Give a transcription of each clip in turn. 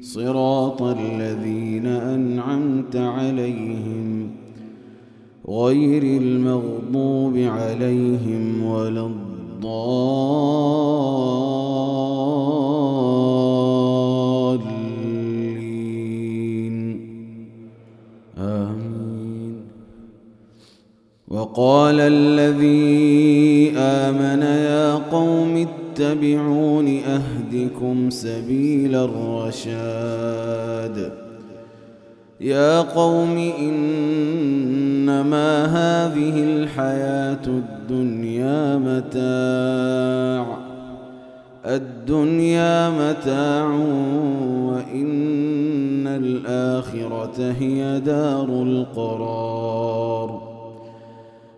صراط الذين أنعمت عليهم غير المغضوب عليهم ولا الضالين. آمين. وقال الذي آمن يا قوم اتبعون أهدكم سبيل الرشاد. يا قوم إنما هذه الحياة الدنيا متاع. الدنيا متاع وإن الآخرة هي دار القرار.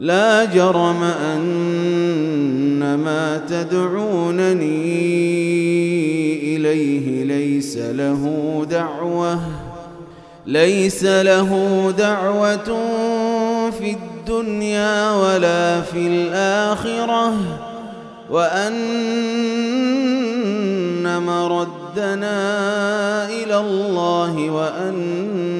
لا جرم أن ما تدعونني إليه ليس له دعوة ليس له دعوة في الدنيا ولا في الآخرة وأن مردنا إلى الله وأن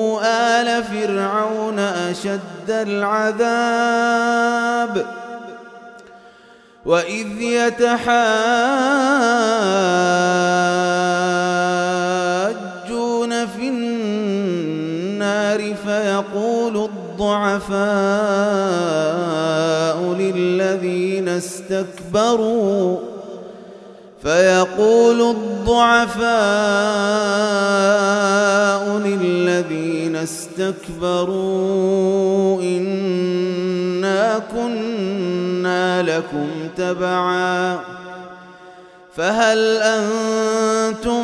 آل فرعون أشد العذاب وإذ يتحاجون في النار فيقول الضعفاء للذين استكبروا فيقول الضعفاء للذين استكبروا إنا كنا لكم تبعا فهل أنتم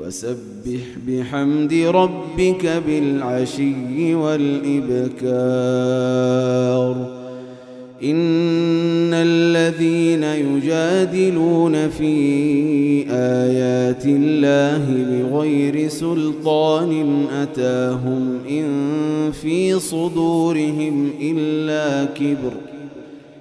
وسبح بحمد ربك بالعشي والإبكار. إن الذين يجادلون في آيات الله بغير سلطان أتاهم إن في صدورهم إلا كبر.